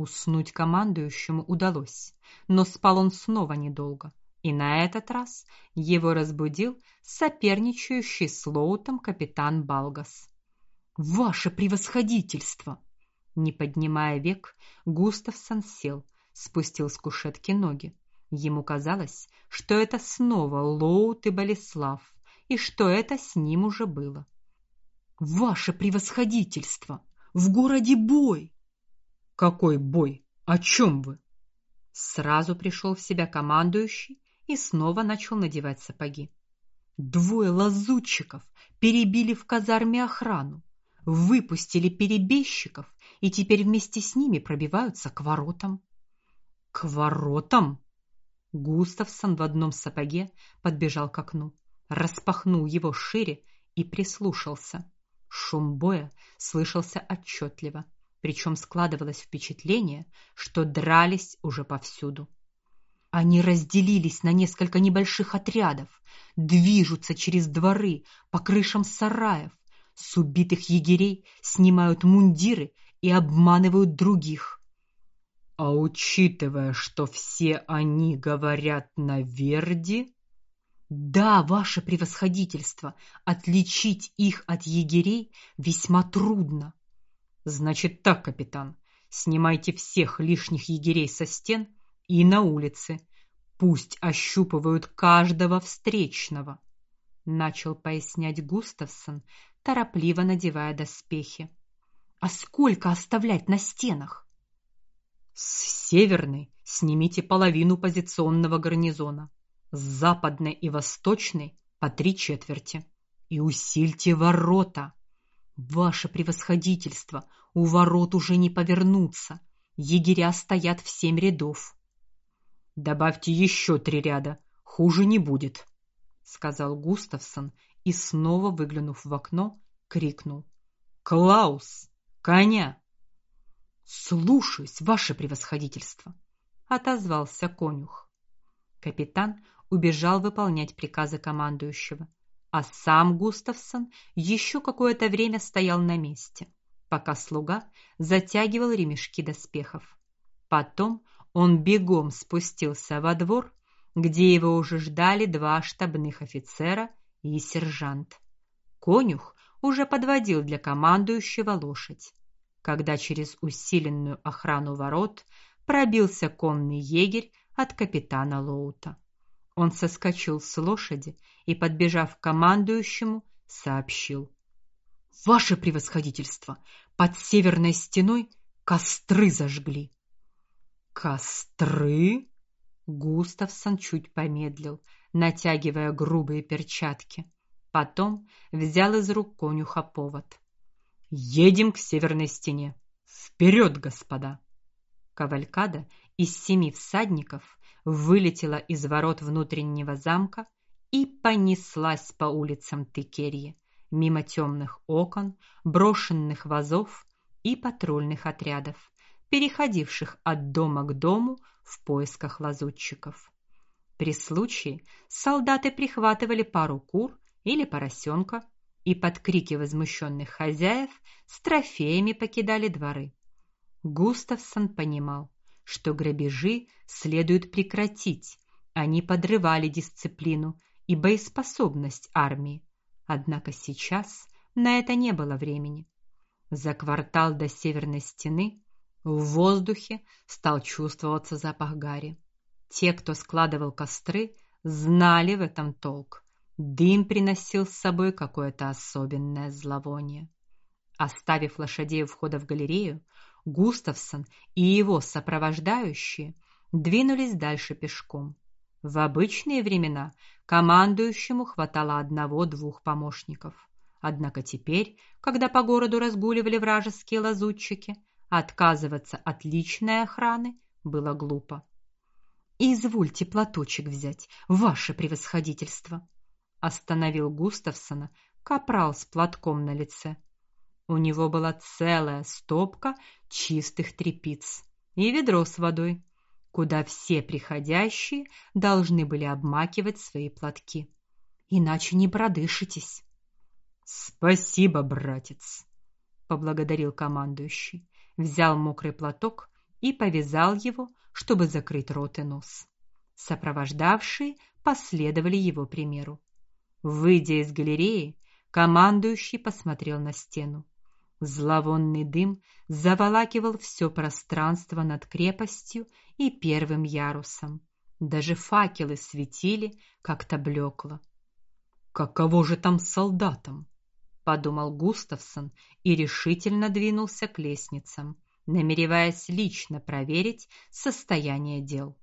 Уснуть командующему удалось, но спал он снова недолго, и на этот раз его разбудил соперничающий с Лоутом капитан Балгас. Ваше превосходительство, не поднимая век, Густавсон сел, спустил с кушетки ноги. Ему казалось, что это снова Лоут и Болеслав, и что это с ним уже было. Ваше превосходительство, в городе бой. Какой бой? О чем вы? Сразу пришел в себя командующий и снова начал надевать сапоги. Двое лазутчиков перебили в казарме охрану, выпустили перебежчиков и теперь вместе с ними пробиваются к воротам. К воротам? Густавсон в одном сапоге подбежал к окну, распахнул его шире и прислушался. Шум боя слышался отчетливо причем складывалось впечатление, что дрались уже повсюду. Они разделились на несколько небольших отрядов, движутся через дворы, по крышам сараев, с убитых егерей снимают мундиры и обманывают других. А учитывая, что все они говорят на верди, да, ваше превосходительство, отличить их от егерей весьма трудно. Значит так, капитан. Снимайте всех лишних егерей со стен и на улице. Пусть ощупывают каждого встречного, начал пояснять Густавсон, торопливо надевая доспехи. А сколько оставлять на стенах? С северной снимите половину позиционного гарнизона, с западной и восточной по три четверти и усильте ворота. Ваше превосходительство, у ворот уже не повернуться. Егеря стоят в семь рядов. Добавьте еще три ряда, хуже не будет, сказал Густавсон и снова выглянув в окно, крикнул: "Клаус, коня!" "Слушаюсь, ваше превосходительство", отозвался конюх. Капитан убежал выполнять приказы командующего а сам Густавсон еще какое-то время стоял на месте, пока слуга затягивал ремешки доспехов. Потом он бегом спустился во двор, где его уже ждали два штабных офицера и сержант. Конюх уже подводил для командующего лошадь, когда через усиленную охрану ворот пробился конный егерь от капитана Лоута. Он соскочил с лошади и, подбежав к командующему, сообщил: "Ваше превосходительство, под северной стеной костры зажгли". "Костры?" Густавсон чуть помедлил, натягивая грубые перчатки. Потом взял из рук конюха повод. Едем к северной стене. Вперед, господа. Кавалькада из семи всадников вылетела из ворот внутреннего замка и понеслась по улицам Тыкерьи, мимо темных окон, брошенных вазов и патрульных отрядов, переходивших от дома к дому в поисках лазутчиков. При случае солдаты прихватывали пару кур или поросенка и под крики возмущенных хозяев с трофеями покидали дворы. Густавсон понимал, что грабежи следует прекратить. Они подрывали дисциплину и боеспособность армии. Однако сейчас на это не было времени. За квартал до северной стены в воздухе стал чувствоваться запах гари. Те, кто складывал костры, знали в этом толк. Дым приносил с собой какое-то особенное зловоние. Оставив лошадей у входа в галерею, Густавсон и его сопровождающие двинулись дальше пешком. В обычные времена командующему хватало одного-двух помощников. Однако теперь, когда по городу разгуливали вражеские лазутчики, отказываться от личной охраны было глупо. Извольте платочек взять, ваше превосходительство, остановил Густавсона капрал с платком на лице. У него была целая стопка чистых тряпиц и ведро с водой, куда все приходящие должны были обмакивать свои платки. Иначе не продышитесь. Спасибо, братец, поблагодарил командующий, взял мокрый платок и повязал его, чтобы закрыть рот и нос. Сопровождавшие последовали его примеру. Выйдя из галереи, командующий посмотрел на стену. Зловонный дым заволакивал все пространство над крепостью и первым ярусом. Даже факелы светили как-то блекло. Каково же там солдатам? подумал Густавсон и решительно двинулся к лестницам, намереваясь лично проверить состояние дел.